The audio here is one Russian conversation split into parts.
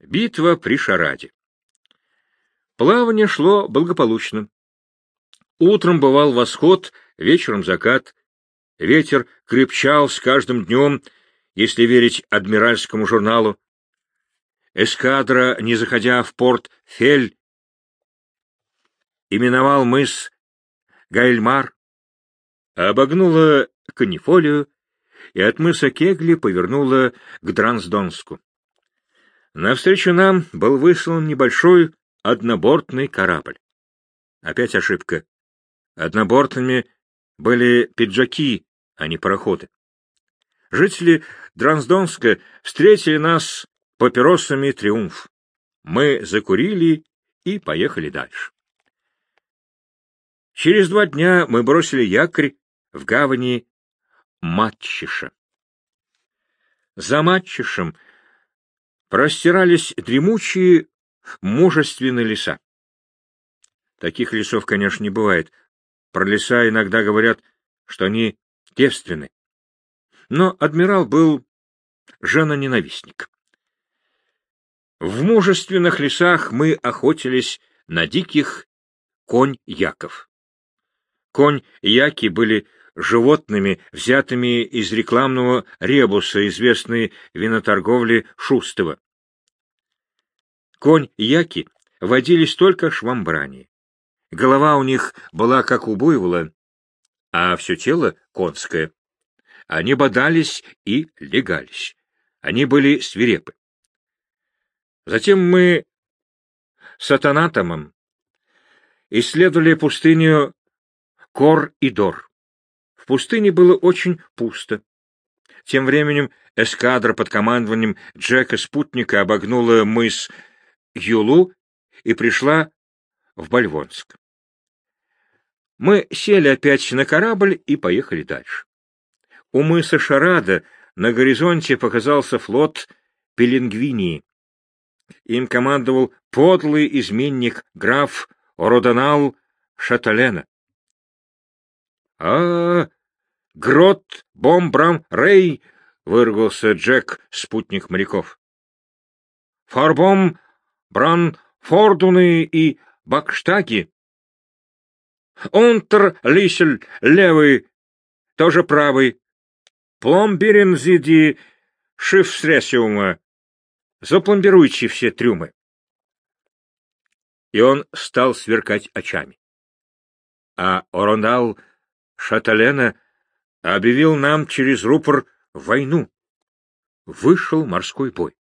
Битва при Шараде. Плавание шло благополучно. Утром бывал восход, вечером закат. Ветер крепчал с каждым днем, если верить адмиральскому журналу. Эскадра, не заходя в порт Фель, именовал мыс Гайльмар, обогнула Канифолию и от мыса Кегли повернула к Трансдонску. Навстречу нам был выслан небольшой однобортный корабль. Опять ошибка. Однобортными были пиджаки, а не пароходы. Жители Трансдонска встретили нас папиросами «Триумф». Мы закурили и поехали дальше. Через два дня мы бросили якорь в гавани Матчиша. За Матчишем простирались дремучие, мужественные леса. Таких лесов, конечно, не бывает. Про леса иногда говорят, что они девственны. Но адмирал был женоненавистник. В мужественных лесах мы охотились на диких конь-яков. Конь-яки были животными, взятыми из рекламного ребуса, известной виноторговли Шустова. Конь-яки водились только швамбрани. Голова у них была как у буйвола, а все тело конское. Они бодались и легались. Они были свирепы. Затем мы с Атанатомом исследовали пустыню Кор и Дор. Пустыне было очень пусто. Тем временем эскадра под командованием Джека-спутника обогнула мыс Юлу и пришла в Бальвонск. Мы сели опять на корабль и поехали дальше. У мыса Шарада на горизонте показался флот Пеленгвинии. Им командовал подлый изменник граф Родонал Шаталена. — А, грот бомбрам рей! — выругался Джек, спутник моряков. — Фарбом бран фордуны и бакштаги. Унтер лисель левый, тоже правый. Пломбирен зиди шифсресиума. Запломбируйте все трюмы. И он стал сверкать очами. А Орондал Шаталена объявил нам через рупор войну. Вышел морской бой.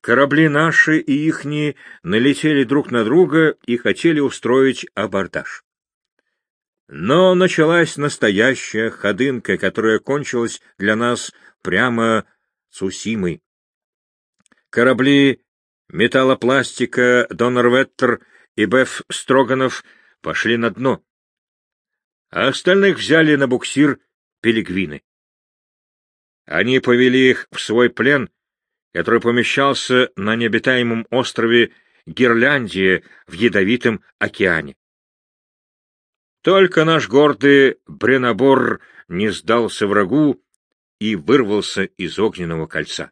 Корабли наши и ихние налетели друг на друга и хотели устроить абордаж. Но началась настоящая ходынка, которая кончилась для нас прямо Цусимой. Корабли металлопластика Донорветтер и Беф Строганов пошли на дно, а остальных взяли на буксир пелегвины. Они повели их в свой плен, который помещался на необитаемом острове Гирляндия в Ядовитом океане. Только наш гордый Бренобор не сдался врагу и вырвался из огненного кольца.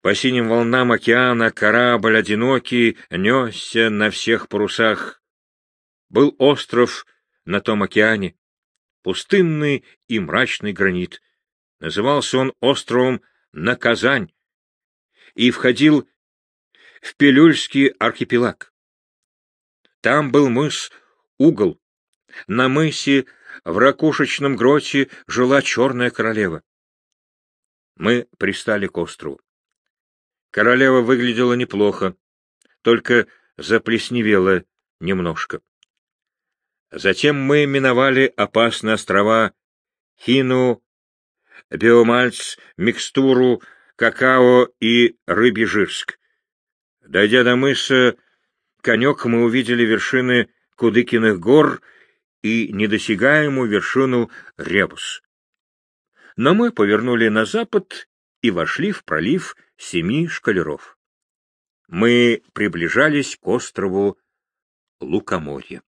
По синим волнам океана корабль одинокий несся на всех парусах. Был остров на том океане, пустынный и мрачный гранит. Назывался он островом Наказань и входил в Пелюльский архипелаг. Там был мыс Угол. На мысе в ракушечном гроте жила черная королева. Мы пристали к острову. Королева выглядела неплохо, только заплесневела немножко. Затем мы миновали опасные острова Хину, Биомальц, Микстуру, Какао и Рыбьежирск. Дойдя до мыса Конек, мы увидели вершины Кудыкиных гор и недосягаемую вершину Ребус. Но мы повернули на запад и вошли в пролив Семи Шкалеров. Мы приближались к острову Лукоморье.